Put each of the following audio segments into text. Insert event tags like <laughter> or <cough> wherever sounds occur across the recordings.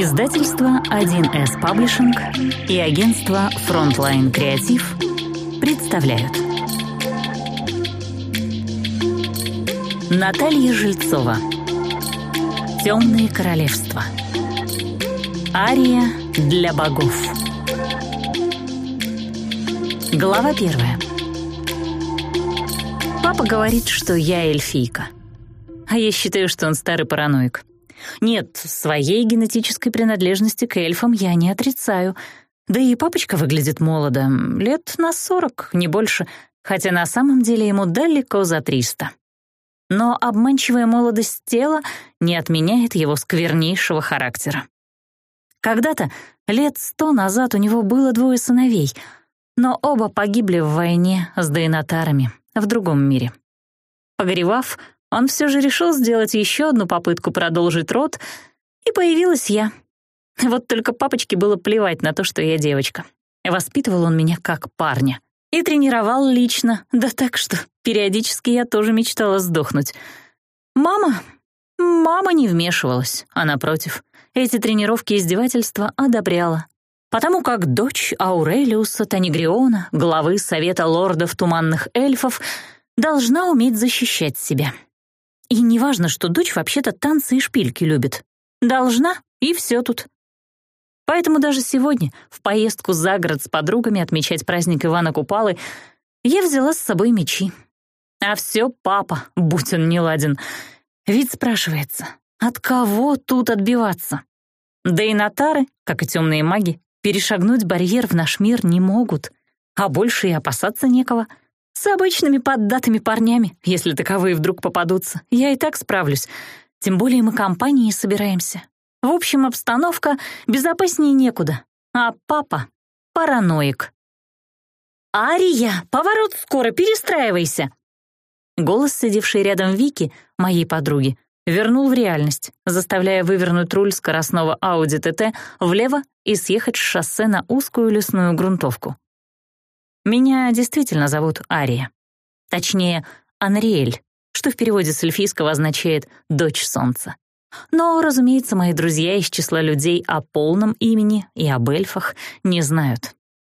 Издательство 1С Паблишинг и агентство Frontline Креатив представляют. Наталья Жильцова. «Темные королевства» Ария для богов. Глава первая. Папа говорит, что я эльфийка. А я считаю, что он старый параноик. Нет, своей генетической принадлежности к эльфам я не отрицаю. Да и папочка выглядит молодо, лет на сорок, не больше, хотя на самом деле ему далеко за триста. Но обманчивая молодость тела не отменяет его сквернейшего характера. Когда-то, лет сто назад, у него было двое сыновей, но оба погибли в войне с дейнатарами в другом мире. Погоревав, он все же решил сделать еще одну попытку продолжить род, и появилась я. Вот только папочке было плевать на то, что я девочка. Воспитывал он меня как парня. И тренировал лично, да так что периодически я тоже мечтала сдохнуть. Мама? Мама не вмешивалась, а напротив, эти тренировки издевательства одобряла. Потому как дочь Аурелиуса Танигриона, главы Совета лордов туманных эльфов, должна уметь защищать себя. И неважно, что дочь вообще-то танцы и шпильки любит. Должна, и все тут. Поэтому даже сегодня, в поездку за город с подругами отмечать праздник Ивана Купалы, я взяла с собой мечи. А все папа, будь он неладен. Ведь спрашивается, от кого тут отбиваться? Да и нотары, как и темные маги, перешагнуть барьер в наш мир не могут, а больше и опасаться некого — с обычными поддатыми парнями, если таковые вдруг попадутся, я и так справлюсь. Тем более мы компанией собираемся. В общем, обстановка безопаснее некуда. А папа — параноик. «Ария, поворот скоро, перестраивайся!» Голос, сидевший рядом Вики, моей подруги, вернул в реальность, заставляя вывернуть руль скоростного Audi TT влево и съехать с шоссе на узкую лесную грунтовку. Меня действительно зовут Ария. Точнее, Анриэль, что в переводе с эльфийского означает «дочь солнца». Но, разумеется, мои друзья из числа людей о полном имени и об эльфах не знают.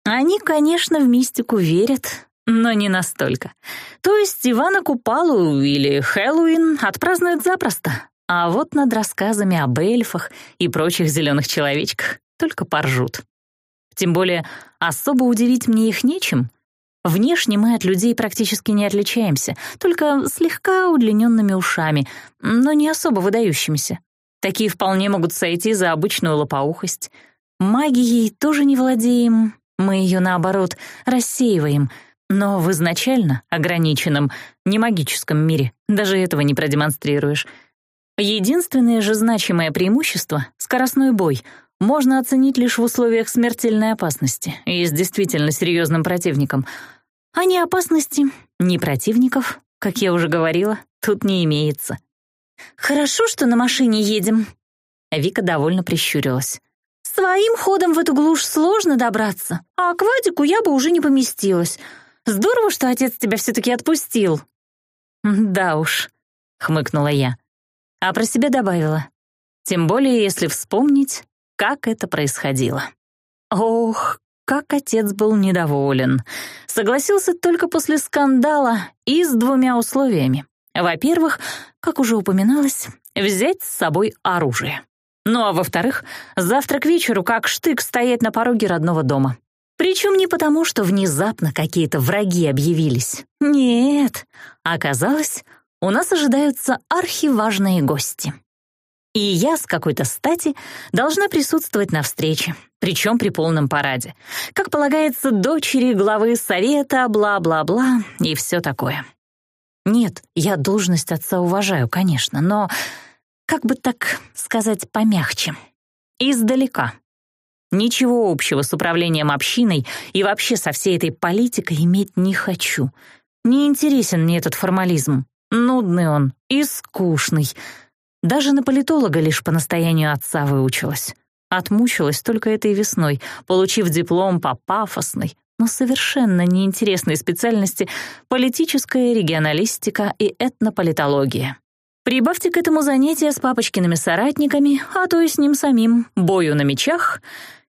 Они, конечно, в мистику верят, но не настолько. То есть Ивана Купалу или Хэллоуин отпразднуют запросто, а вот над рассказами об эльфах и прочих зеленых человечках только поржут. Тем более, особо удивить мне их нечем. Внешне мы от людей практически не отличаемся, только слегка удлиненными ушами, но не особо выдающимися. Такие вполне могут сойти за обычную лопоухость. Магией тоже не владеем, мы ее, наоборот, рассеиваем, но в изначально ограниченном, не магическом мире даже этого не продемонстрируешь. Единственное же значимое преимущество — скоростной бой — можно оценить лишь в условиях смертельной опасности и с действительно серьезным противником. А ни опасности, ни противников, как я уже говорила, тут не имеется. «Хорошо, что на машине едем», — Вика довольно прищурилась. «Своим ходом в эту глушь сложно добраться, а к Вадику я бы уже не поместилась. Здорово, что отец тебя все-таки отпустил». «Да уж», — хмыкнула я, а про себя добавила. Тем более, если вспомнить, как это происходило. Ох, как отец был недоволен. Согласился только после скандала и с двумя условиями. Во-первых, как уже упоминалось, взять с собой оружие. Ну а во-вторых, завтра к вечеру как штык стоять на пороге родного дома. Причем не потому, что внезапно какие-то враги объявились. Нет, оказалось, у нас ожидаются архиважные гости и я с какой-то стати должна присутствовать на встрече, причем при полном параде. Как полагается, дочери, главы совета, бла-бла-бла и все такое. Нет, я должность отца уважаю, конечно, но как бы так сказать помягче. Издалека. Ничего общего с управлением общиной и вообще со всей этой политикой иметь не хочу. Не интересен мне этот формализм. Нудный он и скучный. Даже на политолога лишь по настоянию отца выучилась. Отмучилась только этой весной, получив диплом по пафосной, но совершенно неинтересной специальности политическая регионалистика и этнополитология. Прибавьте к этому занятия с папочкиными соратниками, а то и с ним самим, бою на мечах,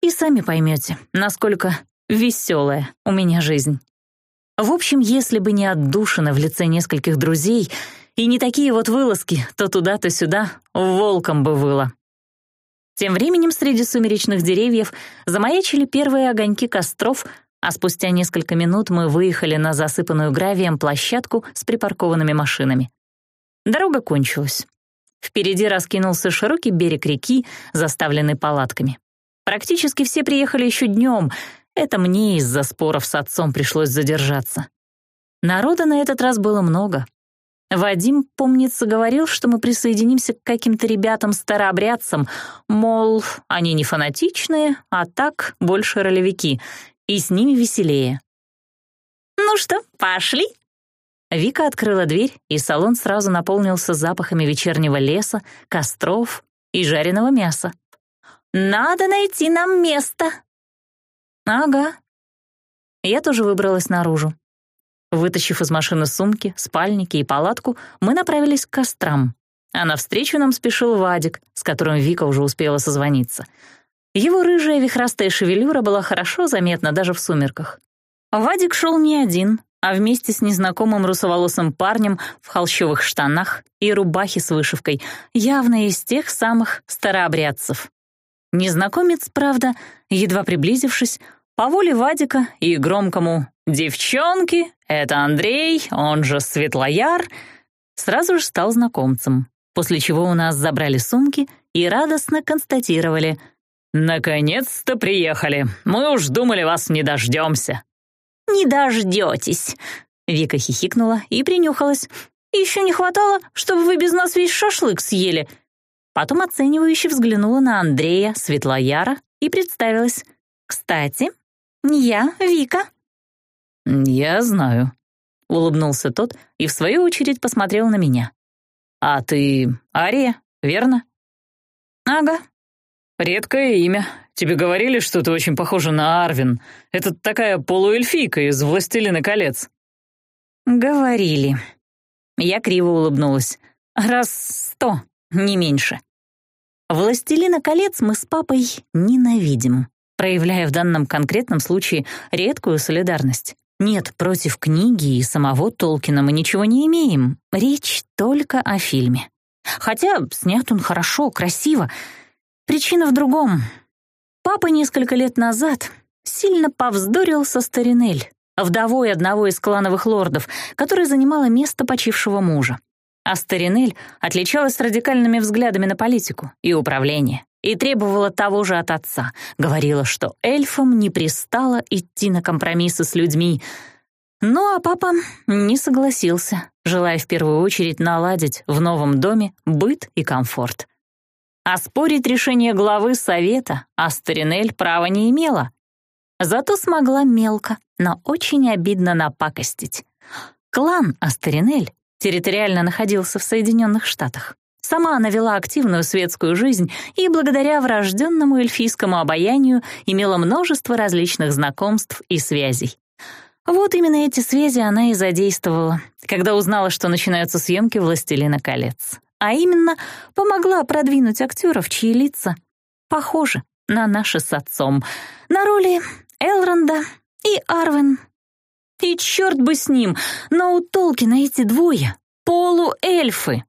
и сами поймете, насколько веселая у меня жизнь. В общем, если бы не отдушина в лице нескольких друзей, и не такие вот вылазки, то туда, то сюда, волком бы выло. Тем временем среди сумеречных деревьев замаячили первые огоньки костров, а спустя несколько минут мы выехали на засыпанную гравием площадку с припаркованными машинами. Дорога кончилась. Впереди раскинулся широкий берег реки, заставленный палатками. Практически все приехали еще днем. Это мне из-за споров с отцом пришлось задержаться. Народа на этот раз было много — Вадим, помнится, говорил, что мы присоединимся к каким-то ребятам-старообрядцам, мол, они не фанатичные, а так больше ролевики, и с ними веселее. «Ну что, пошли?» Вика открыла дверь, и салон сразу наполнился запахами вечернего леса, костров и жареного мяса. «Надо найти нам место!» «Ага». Я тоже выбралась наружу. Вытащив из машины сумки, спальники и палатку, мы направились к кострам. А навстречу нам спешил Вадик, с которым Вика уже успела созвониться. Его рыжая вихрастая шевелюра была хорошо заметна даже в сумерках. Вадик шел не один, а вместе с незнакомым русоволосым парнем в холщовых штанах и рубахе с вышивкой, явно из тех самых старообрядцев. Незнакомец, правда, едва приблизившись, по воле Вадика и громкому «Девчонки, это Андрей, он же Светлояр», сразу же стал знакомцем, после чего у нас забрали сумки и радостно констатировали «Наконец-то приехали, мы уж думали, вас не дождемся». «Не дождетесь», — Вика хихикнула и принюхалась. «Еще не хватало, чтобы вы без нас весь шашлык съели». Потом оценивающе взглянула на Андрея, Светлояра и представилась. «Кстати, «Я Вика». «Я знаю», — улыбнулся тот и в свою очередь посмотрел на меня. «А ты Ария, верно?» «Ага». «Редкое имя. Тебе говорили, что ты очень похожа на Арвин. Это такая полуэльфийка из «Властелина колец». «Говорили». Я криво улыбнулась. «Раз сто, не меньше». «Властелина колец» мы с папой ненавидим проявляя в данном конкретном случае редкую солидарность. Нет, против книги и самого Толкина мы ничего не имеем. Речь только о фильме. Хотя снят он хорошо, красиво. Причина в другом. Папа несколько лет назад сильно повздорил со старинель, вдовой одного из клановых лордов, который занимала место почившего мужа. А старинель отличалась радикальными взглядами на политику и управление и требовала того же от отца. Говорила, что эльфам не пристало идти на компромиссы с людьми. Ну а папа не согласился, желая в первую очередь наладить в новом доме быт и комфорт. А спорить решение главы совета Астеринель права не имела. Зато смогла мелко, но очень обидно напакостить. Клан Астеринель территориально находился в Соединенных Штатах. Сама она вела активную светскую жизнь и, благодаря врожденному эльфийскому обаянию, имела множество различных знакомств и связей. Вот именно эти связи она и задействовала, когда узнала, что начинаются съемки «Властелина колец». А именно, помогла продвинуть актеров, чьи лица похожи на наши с отцом, на роли Элронда и Арвен. И черт бы с ним, но у Толкина эти двое — полуэльфы,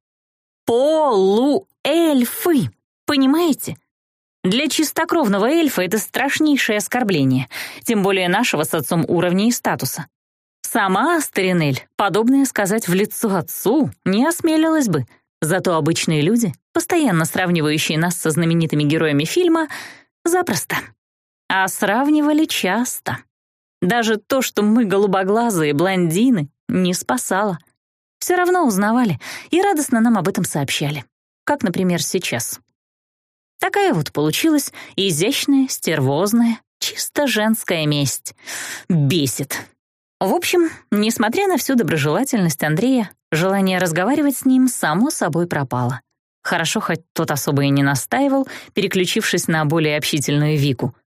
полуэльфы, понимаете? Для чистокровного эльфа это страшнейшее оскорбление, тем более нашего с отцом уровня и статуса. Сама Старинель подобное сказать в лицо отцу не осмелилась бы, зато обычные люди, постоянно сравнивающие нас со знаменитыми героями фильма, запросто. А сравнивали часто. Даже то, что мы голубоглазые блондины, не спасало — все равно узнавали и радостно нам об этом сообщали. Как, например, сейчас. Такая вот получилась изящная, стервозная, чисто женская месть. Бесит. В общем, несмотря на всю доброжелательность Андрея, желание разговаривать с ним само собой пропало. Хорошо, хоть тот особо и не настаивал, переключившись на более общительную Вику —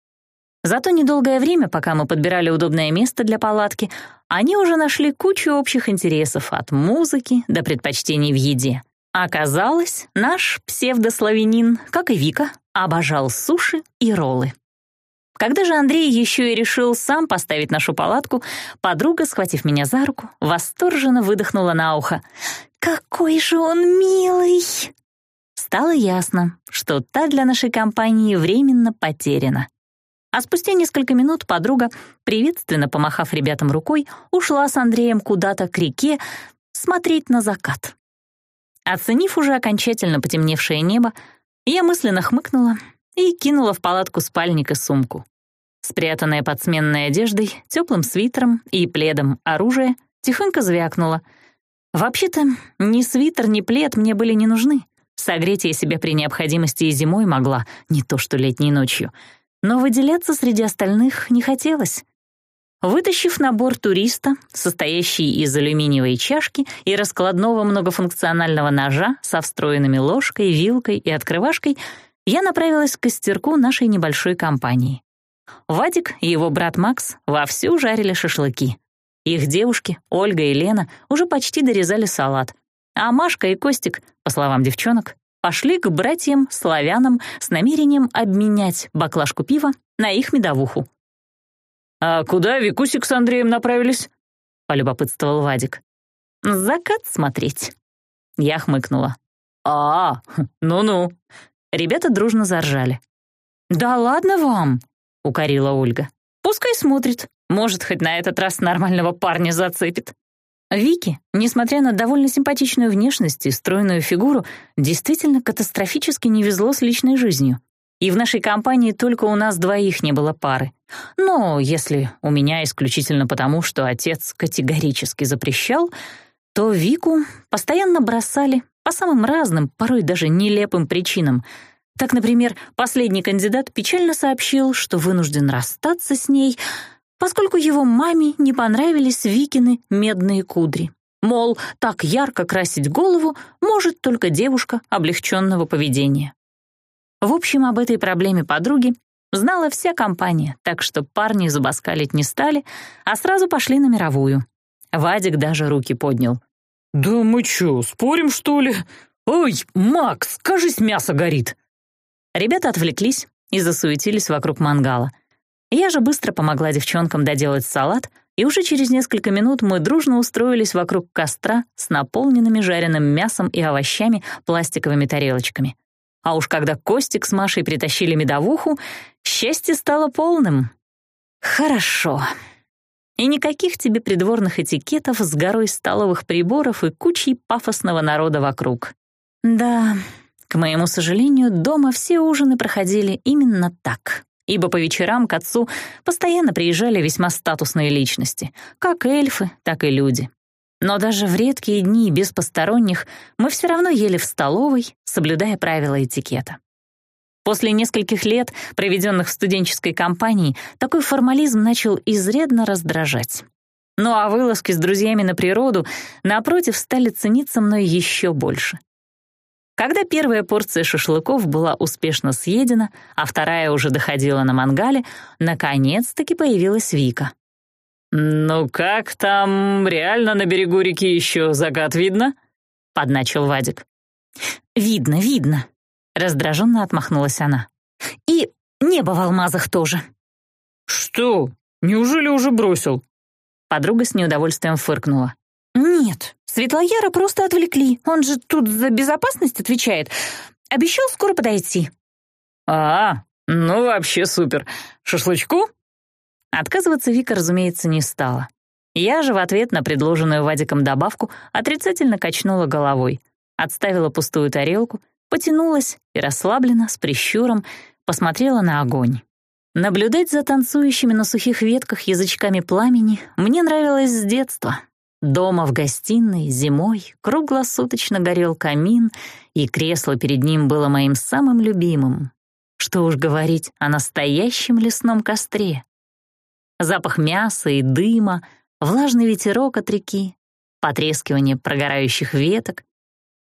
Зато недолгое время, пока мы подбирали удобное место для палатки, они уже нашли кучу общих интересов от музыки до предпочтений в еде. Оказалось, наш псевдославянин, как и Вика, обожал суши и роллы. Когда же Андрей еще и решил сам поставить нашу палатку, подруга, схватив меня за руку, восторженно выдохнула на ухо. «Какой же он милый!» Стало ясно, что та для нашей компании временно потеряна. А спустя несколько минут подруга, приветственно помахав ребятам рукой, ушла с Андреем куда-то к реке смотреть на закат. Оценив уже окончательно потемневшее небо, я мысленно хмыкнула и кинула в палатку спальника сумку. Спрятанная под сменной одеждой, теплым свитером и пледом оружие тихонько звякнуло. Вообще-то ни свитер, ни плед мне были не нужны. Согреть я себя при необходимости и зимой могла, не то что летней ночью — но выделяться среди остальных не хотелось. Вытащив набор туриста, состоящий из алюминиевой чашки и раскладного многофункционального ножа со встроенными ложкой, вилкой и открывашкой, я направилась к костерку нашей небольшой компании. Вадик и его брат Макс вовсю жарили шашлыки. Их девушки, Ольга и Лена, уже почти дорезали салат, а Машка и Костик, по словам девчонок, пошли к братьям-славянам с намерением обменять баклажку пива на их медовуху. «А куда Викусик с Андреем направились?» — полюбопытствовал Вадик. «Закат смотреть». Я хмыкнула. «А, ну-ну». Ребята дружно заржали. «Да ладно вам!» — укорила Ольга. «Пускай смотрит. Может, хоть на этот раз нормального парня зацепит». Вики, несмотря на довольно симпатичную внешность и стройную фигуру, действительно катастрофически не везло с личной жизнью. И в нашей компании только у нас двоих не было пары. Но если у меня исключительно потому, что отец категорически запрещал, то Вику постоянно бросали по самым разным, порой даже нелепым причинам. Так, например, последний кандидат печально сообщил, что вынужден расстаться с ней — поскольку его маме не понравились Викины медные кудри. Мол, так ярко красить голову может только девушка облегченного поведения. В общем, об этой проблеме подруги знала вся компания, так что парни забаскалить не стали, а сразу пошли на мировую. Вадик даже руки поднял. «Да мы чё, спорим, что ли? Ой, Макс, кажись, мясо горит!» Ребята отвлеклись и засуетились вокруг мангала. Я же быстро помогла девчонкам доделать салат, и уже через несколько минут мы дружно устроились вокруг костра с наполненными жареным мясом и овощами пластиковыми тарелочками. А уж когда Костик с Машей притащили медовуху, счастье стало полным. Хорошо. И никаких тебе придворных этикетов с горой столовых приборов и кучей пафосного народа вокруг. Да, к моему сожалению, дома все ужины проходили именно так ибо по вечерам к отцу постоянно приезжали весьма статусные личности, как эльфы, так и люди. Но даже в редкие дни без посторонних мы все равно ели в столовой, соблюдая правила этикета. После нескольких лет, проведенных в студенческой компании, такой формализм начал изредно раздражать. Ну а вылазки с друзьями на природу, напротив, стали цениться мной еще больше. Когда первая порция шашлыков была успешно съедена, а вторая уже доходила на мангале, наконец-таки появилась Вика. «Ну как там, реально на берегу реки еще загад видно?» — подначил Вадик. «Видно, видно», — раздраженно отмахнулась она. «И небо в алмазах тоже». «Что? Неужели уже бросил?» Подруга с неудовольствием фыркнула. Светлояра просто отвлекли. Он же тут за безопасность отвечает. Обещал скоро подойти». «А, ну вообще супер. Шашлычку?» Отказываться Вика, разумеется, не стала. Я же в ответ на предложенную Вадиком добавку отрицательно качнула головой, отставила пустую тарелку, потянулась и расслабленно, с прищуром, посмотрела на огонь. Наблюдать за танцующими на сухих ветках язычками пламени мне нравилось с детства, Дома в гостиной, зимой, круглосуточно горел камин, и кресло перед ним было моим самым любимым. Что уж говорить о настоящем лесном костре. Запах мяса и дыма, влажный ветерок от реки, потрескивание прогорающих веток,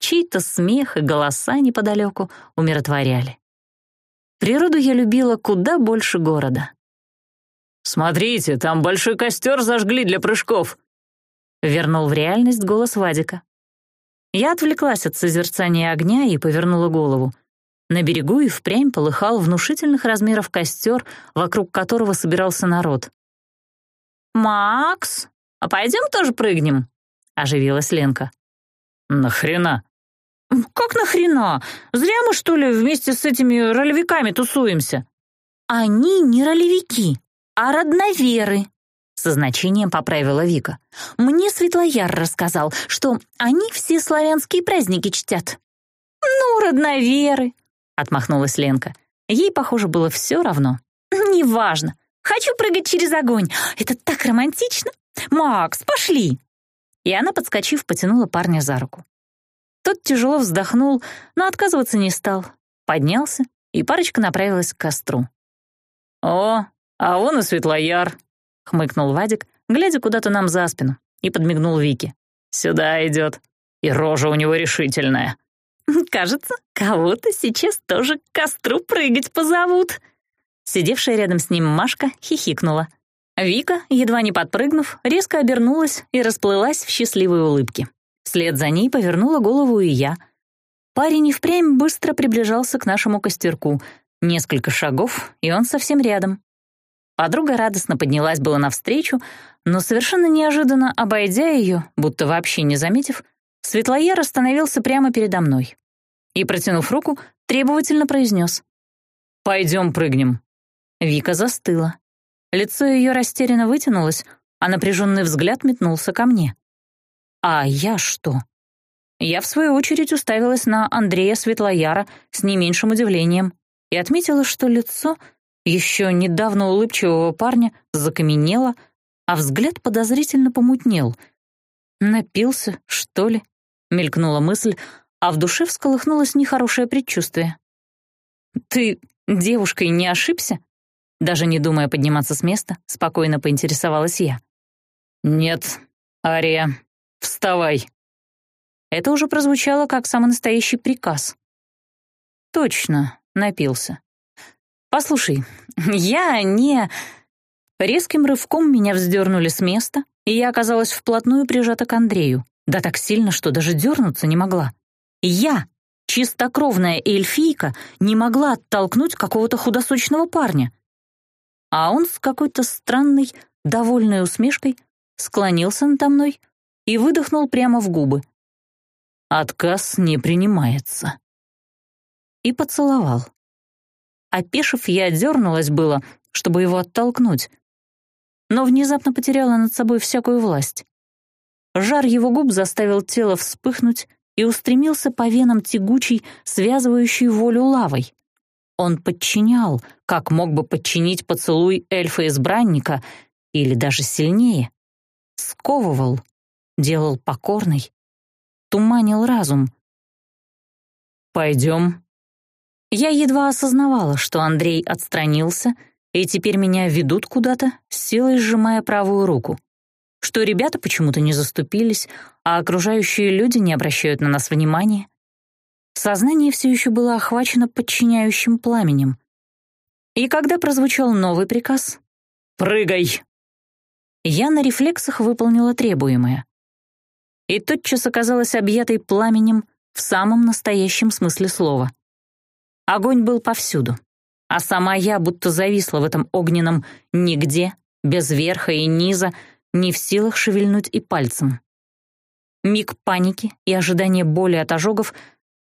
чей-то смех и голоса неподалеку умиротворяли. Природу я любила куда больше города. «Смотрите, там большой костер зажгли для прыжков», Вернул в реальность голос Вадика. Я отвлеклась от созерцания огня и повернула голову. На берегу и впрямь полыхал внушительных размеров костер, вокруг которого собирался народ. «Макс, а пойдем тоже прыгнем?» — оживилась Ленка. «Нахрена?» «Как нахрена? Зря мы, что ли, вместе с этими ролевиками тусуемся?» «Они не ролевики, а родноверы», со значением поправила Вика. «Мне Светлояр рассказал, что они все славянские праздники чтят». «Ну, родноверы!» — отмахнулась Ленка. Ей, похоже, было все равно. «Неважно. Хочу прыгать через огонь. Это так романтично! Макс, пошли!» И она, подскочив, потянула парня за руку. Тот тяжело вздохнул, но отказываться не стал. Поднялся, и парочка направилась к костру. «О, а он и Светлояр!» — хмыкнул Вадик, глядя куда-то нам за спину, и подмигнул Вике. «Сюда идет. И рожа у него решительная». <laughs> «Кажется, кого-то сейчас тоже к костру прыгать позовут». Сидевшая рядом с ним Машка хихикнула. Вика, едва не подпрыгнув, резко обернулась и расплылась в счастливой улыбке. Вслед за ней повернула голову и я. Парень и впрямь быстро приближался к нашему костерку. Несколько шагов, и он совсем рядом. Подруга радостно поднялась было навстречу, но совершенно неожиданно, обойдя ее, будто вообще не заметив, Светлояр остановился прямо передо мной и, протянув руку, требовательно произнес. «Пойдем прыгнем». Вика застыла. Лицо ее растерянно вытянулось, а напряженный взгляд метнулся ко мне. «А я что?» Я, в свою очередь, уставилась на Андрея Светлояра с не меньшим удивлением и отметила, что лицо — еще недавно улыбчивого парня закаменело, а взгляд подозрительно помутнел. «Напился, что ли?» — мелькнула мысль, а в душе всколыхнулось нехорошее предчувствие. «Ты девушкой не ошибся?» Даже не думая подниматься с места, спокойно поинтересовалась я. «Нет, Ария, вставай!» Это уже прозвучало как самый настоящий приказ. «Точно, напился. «Послушай, я не...» Резким рывком меня вздернули с места, и я оказалась вплотную прижата к Андрею, да так сильно, что даже дернуться не могла. Я, чистокровная эльфийка, не могла оттолкнуть какого-то худосочного парня. А он с какой-то странной, довольной усмешкой склонился надо мной и выдохнул прямо в губы. «Отказ не принимается». И поцеловал. Опешив, я дернулась было, чтобы его оттолкнуть, но внезапно потеряла над собой всякую власть. Жар его губ заставил тело вспыхнуть и устремился по венам тягучей, связывающей волю лавой. Он подчинял, как мог бы подчинить поцелуй эльфа-избранника, или даже сильнее. Сковывал, делал покорной, туманил разум. «Пойдем», я едва осознавала, что Андрей отстранился, и теперь меня ведут куда-то, силой сжимая правую руку. Что ребята почему-то не заступились, а окружающие люди не обращают на нас внимания. Сознание все еще было охвачено подчиняющим пламенем. И когда прозвучал новый приказ «Прыгай!», я на рефлексах выполнила требуемое. И тотчас оказалась объятой пламенем в самом настоящем смысле слова — Огонь был повсюду, а сама я будто зависла в этом огненном нигде, без верха и низа, не в силах шевельнуть и пальцем. Миг паники и ожидания боли от ожогов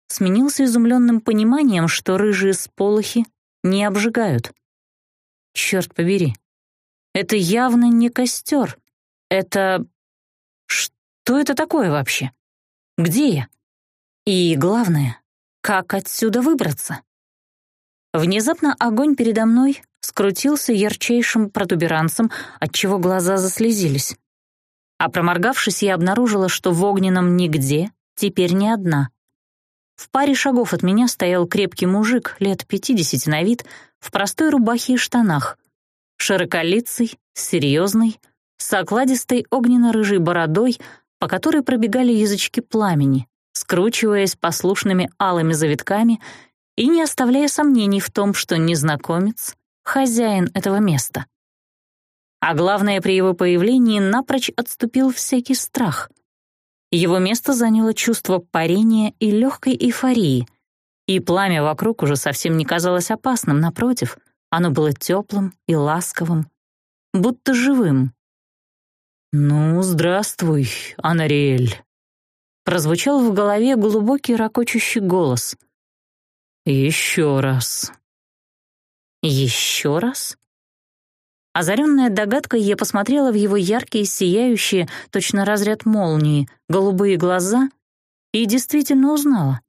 сменился изумленным пониманием, что рыжие сполохи не обжигают. Черт побери, это явно не костер. Это... Что это такое вообще? Где я? И главное, как отсюда выбраться? Внезапно огонь передо мной скрутился ярчайшим протуберанцем, отчего глаза заслезились. А проморгавшись, я обнаружила, что в огненном нигде теперь не одна. В паре шагов от меня стоял крепкий мужик, лет пятидесяти на вид, в простой рубахе и штанах. Широколицый, серьезный, с окладистой огненно-рыжей бородой, по которой пробегали язычки пламени, скручиваясь послушными алыми завитками — и не оставляя сомнений в том, что незнакомец — хозяин этого места. А главное, при его появлении напрочь отступил всякий страх. Его место заняло чувство парения и легкой эйфории, и пламя вокруг уже совсем не казалось опасным, напротив, оно было теплым и ласковым, будто живым. «Ну, здравствуй, Анариэль», — прозвучал в голове глубокий ракочущий голос — «Еще раз». «Еще раз?» Озаренная догадкой, я посмотрела в его яркие, сияющие, точно разряд молнии, голубые глаза и действительно узнала.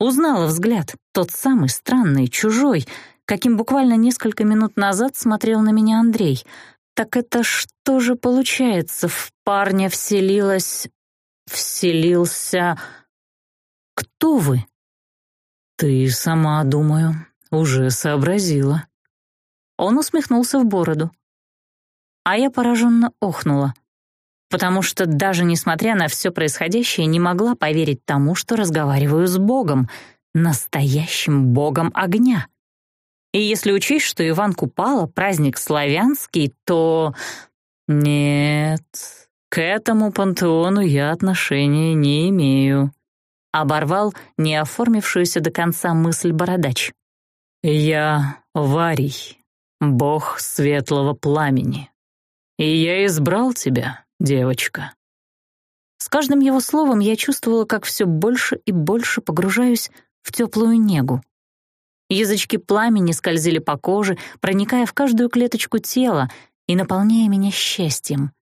Узнала взгляд, тот самый странный, чужой, каким буквально несколько минут назад смотрел на меня Андрей. Так это что же получается? В парня вселилась... вселился... «Кто вы?» «Ты сама, думаю, уже сообразила». Он усмехнулся в бороду. А я пораженно охнула, потому что даже несмотря на все происходящее, не могла поверить тому, что разговариваю с Богом, настоящим Богом огня. И если учесть, что Иван Купала — праздник славянский, то... Нет, к этому пантеону я отношения не имею оборвал неоформившуюся до конца мысль бородач. «Я Варий, бог светлого пламени. И я избрал тебя, девочка». С каждым его словом я чувствовала, как все больше и больше погружаюсь в теплую негу. Язычки пламени скользили по коже, проникая в каждую клеточку тела и наполняя меня счастьем,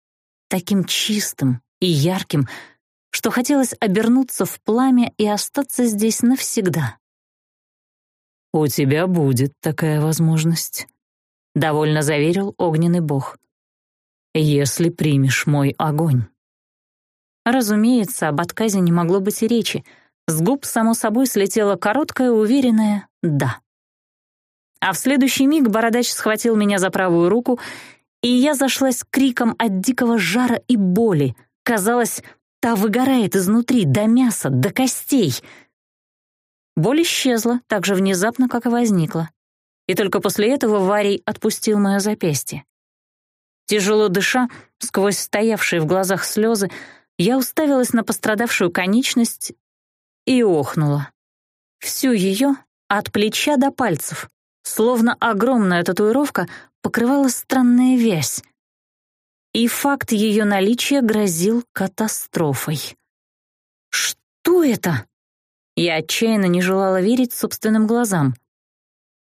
таким чистым и ярким, что хотелось обернуться в пламя и остаться здесь навсегда. «У тебя будет такая возможность», — довольно заверил огненный бог. «Если примешь мой огонь». Разумеется, об отказе не могло быть и речи. С губ, само собой, слетела короткая, уверенная «да». А в следующий миг бородач схватил меня за правую руку, и я зашлась криком от дикого жара и боли. Казалось, Та выгорает изнутри до мяса, до костей. Боль исчезла так же внезапно, как и возникла. И только после этого Варий отпустил мое запястье. Тяжело дыша, сквозь стоявшие в глазах слезы, я уставилась на пострадавшую конечность и охнула. Всю ее, от плеча до пальцев, словно огромная татуировка, покрывала странная вязь и факт ее наличия грозил катастрофой. «Что это?» Я отчаянно не желала верить собственным глазам.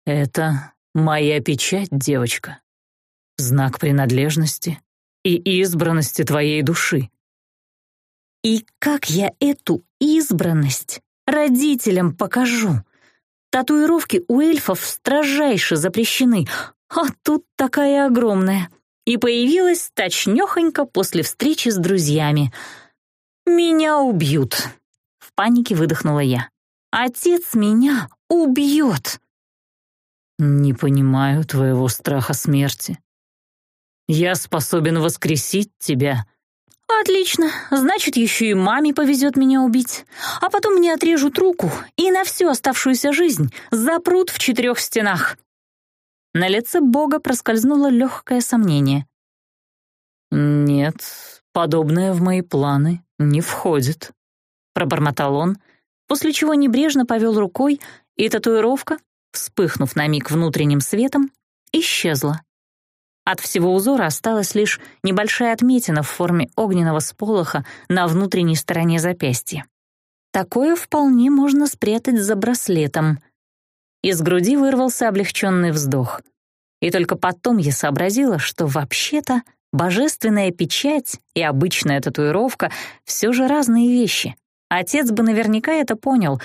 «Это моя печать, девочка. Знак принадлежности и избранности твоей души». «И как я эту избранность родителям покажу? Татуировки у эльфов строжайше запрещены, а тут такая огромная» и появилась точнёхонько после встречи с друзьями. «Меня убьют!» — в панике выдохнула я. «Отец меня убьёт. «Не понимаю твоего страха смерти. Я способен воскресить тебя». «Отлично, значит, еще и маме повезет меня убить. А потом мне отрежут руку и на всю оставшуюся жизнь запрут в четырех стенах. На лице Бога проскользнуло легкое сомнение. «Нет, подобное в мои планы не входит», — пробормотал он, после чего небрежно повел рукой, и татуировка, вспыхнув на миг внутренним светом, исчезла. От всего узора осталась лишь небольшая отметина в форме огненного сполоха на внутренней стороне запястья. Такое вполне можно спрятать за браслетом, из груди вырвался облегченный вздох. И только потом я сообразила, что вообще-то божественная печать и обычная татуировка — все же разные вещи. Отец бы наверняка это понял,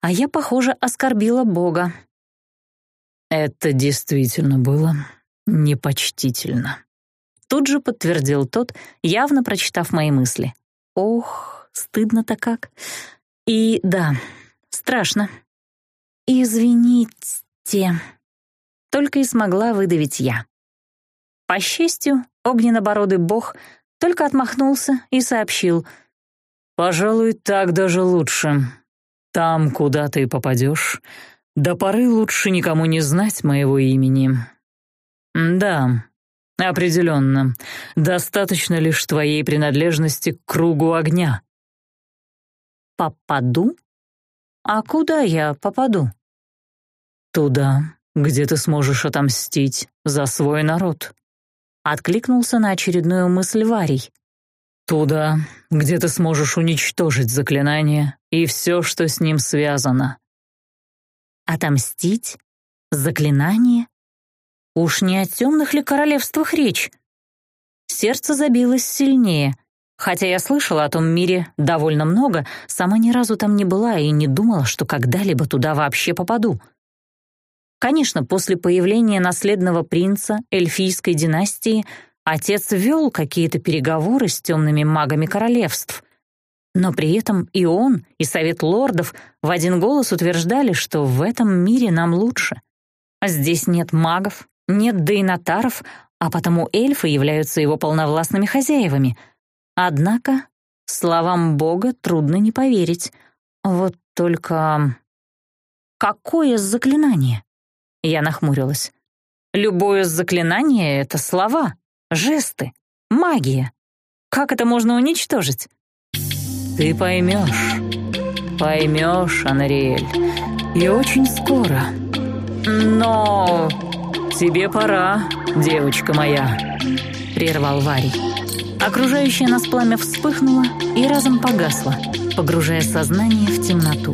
а я, похоже, оскорбила Бога. «Это действительно было непочтительно», — тут же подтвердил тот, явно прочитав мои мысли. «Ох, стыдно-то как. И да, страшно». «Извините». Только и смогла выдавить я. По счастью, огненобородый бог только отмахнулся и сообщил. «Пожалуй, так даже лучше. Там, куда ты попадешь, до поры лучше никому не знать моего имени». «Да, определенно. Достаточно лишь твоей принадлежности к кругу огня». «Попаду «А куда я попаду?» «Туда, где ты сможешь отомстить за свой народ», — откликнулся на очередную мысль Варий. «Туда, где ты сможешь уничтожить заклинание и все, что с ним связано». «Отомстить? Заклинание? Уж не о темных ли королевствах речь?» Сердце забилось сильнее, Хотя я слышала о том мире довольно много, сама ни разу там не была и не думала, что когда-либо туда вообще попаду. Конечно, после появления наследного принца эльфийской династии отец вел какие-то переговоры с темными магами королевств. Но при этом и он, и Совет лордов в один голос утверждали, что в этом мире нам лучше. А здесь нет магов, нет дейнатаров, а потому эльфы являются его полновластными хозяевами — Однако словам Бога трудно не поверить. Вот только... Какое заклинание? Я нахмурилась. Любое заклинание — это слова, жесты, магия. Как это можно уничтожить? Ты поймешь. Поймешь, Анариэль. И очень скоро. Но... «Тебе пора, девочка моя», — прервал Варий. Окружающее нас пламя вспыхнуло и разом погасло, погружая сознание в темноту.